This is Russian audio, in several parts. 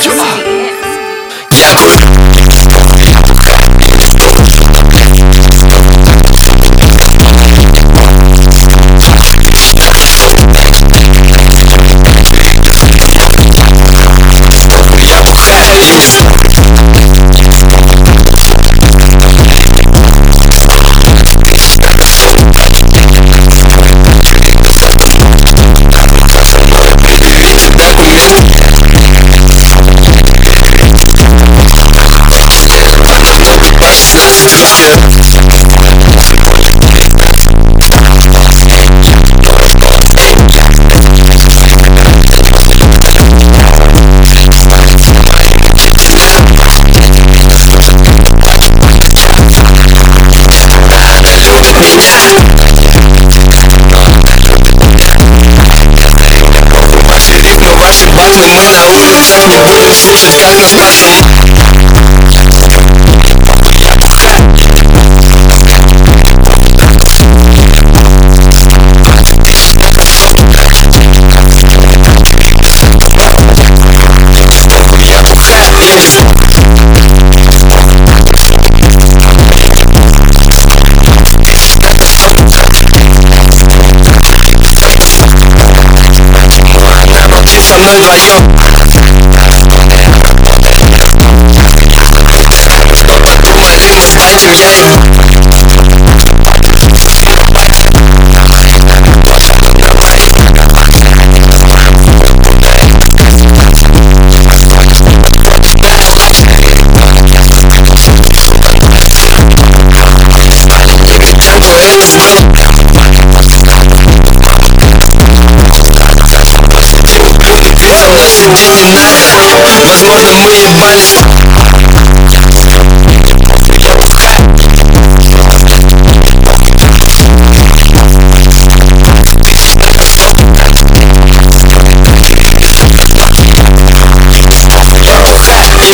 ちは бабы, мы на улицах не будем слушать, как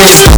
Easy